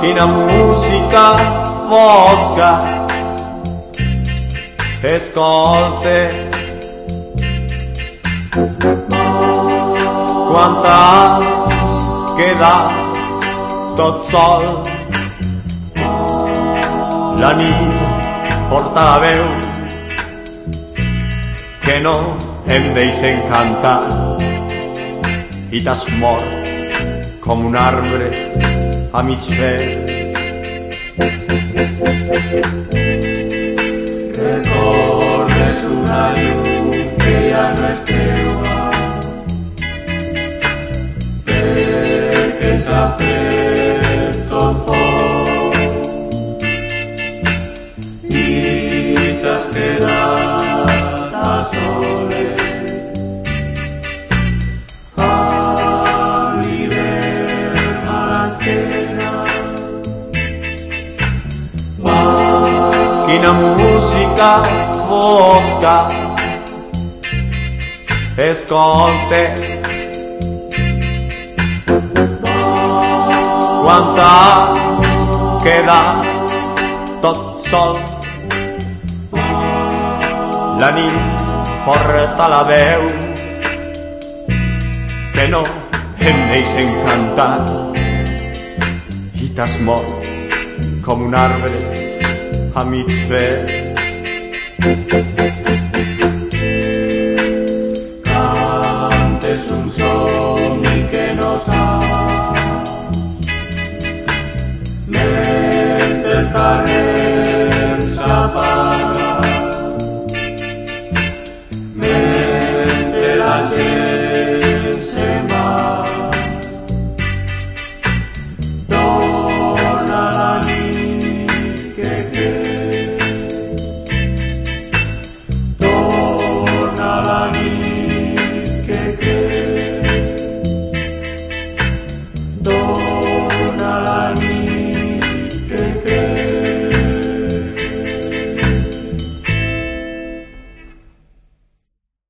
Quina música fosca escolte quan t'has quedat tot sol la nit porta la veu que no em deixen cantar. I t'has mort un arbre a mig fer. Recordes una llum que ja no és teua. Perquè Quina música fosca escoltes quan t'has quedat tot sol. La nit porta la veu que no em deixen cantar i t'has mort com un arbre a mig fer Cantes un que no saps mentre el carrer